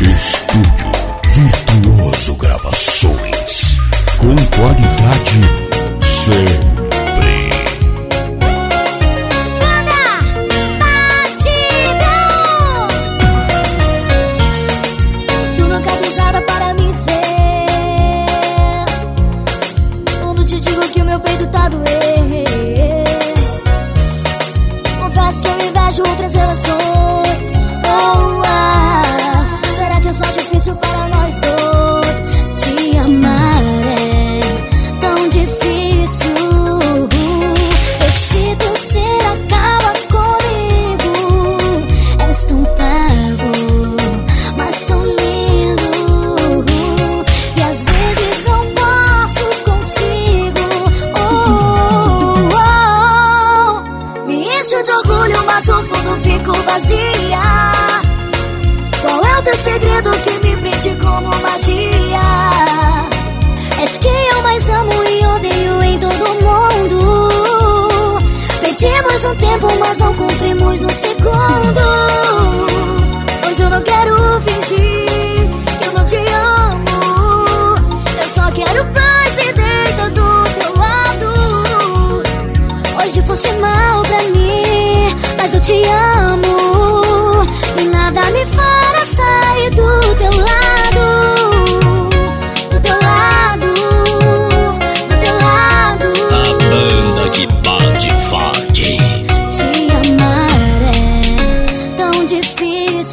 Estúdio Virtuoso Gravações. Com qualidade sempre. Banda Batidão Tu nunca é usada para me dizer Quando te digo que o meu peito tá doendo de orgulho, mas no fundo fico vazia qual é o teu segredo que me prende como magia? És quem eu mais amo e odeio em todo mundo. Pedimos um tempo, mas não cumprimos um segundo. Hoje eu não quero fingir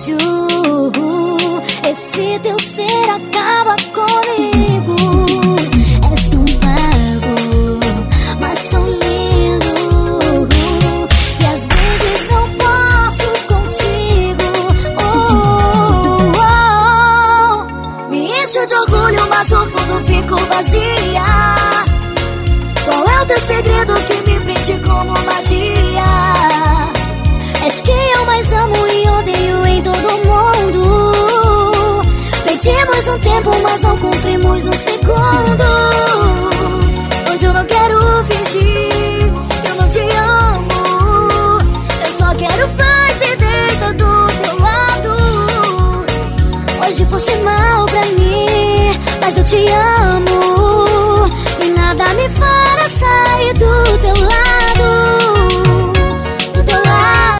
difícil. Esse teu ser acaba comigo. És tão pago, mas tão lindo. E às vezes não posso contigo. Oh, oh, oh. Me encho de orgulho, mas no fundo fico vazia. Qual é o teu segredo que me prende como magia? Pedimos um tempo, mas não cumprimos um segundo. Hoje eu não quero fingir que eu não te amo. Eu só quero paz e deita do teu lado. Hoje foste mal pra mim, mas eu te amo. E nada me fará